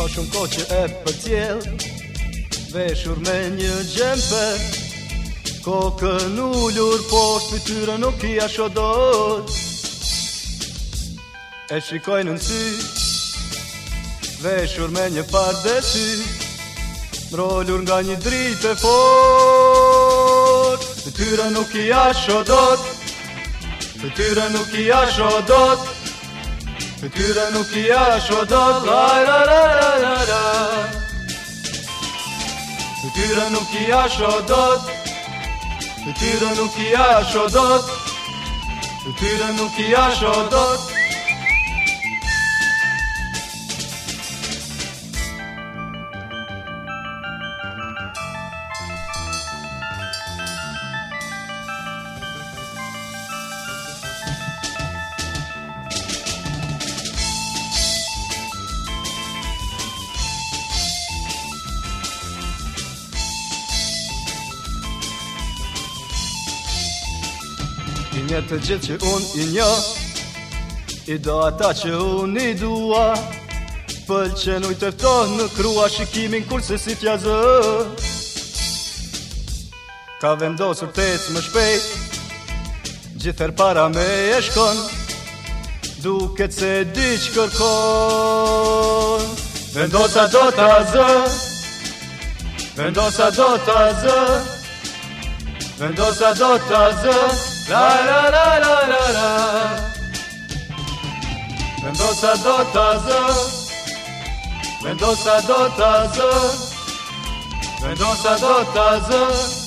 Ka po shumë ko që e për cjel Veshur me një gjempe Ko kënullur Po shpë të tyre nuk i asho do E shikoj në nësi Veshur me një par dhe si Mrollur nga një dritë e fort Të tyre nuk i asho do Të tyre nuk i asho do Të tyre nuk i asho Tyra nuk i ashtë o do la. lajrarararara Tyra nuk i ashtë o do të Tyra nuk i ashtë o do të Tyra nuk i ashtë o do I njetë të gjithë që unë i një I do ata që unë i dua Pëllë që nuj të në krua Shikimin kur se si tja zë Ka vendosur të më shpejt Gjithër para me e shkon Duket se diqë kërkon Vendosa do të zë Vendosa do të zë Vendosa do të zë La la la la la la. Mendoza dotazo. Mendoza dotazo. Mendoza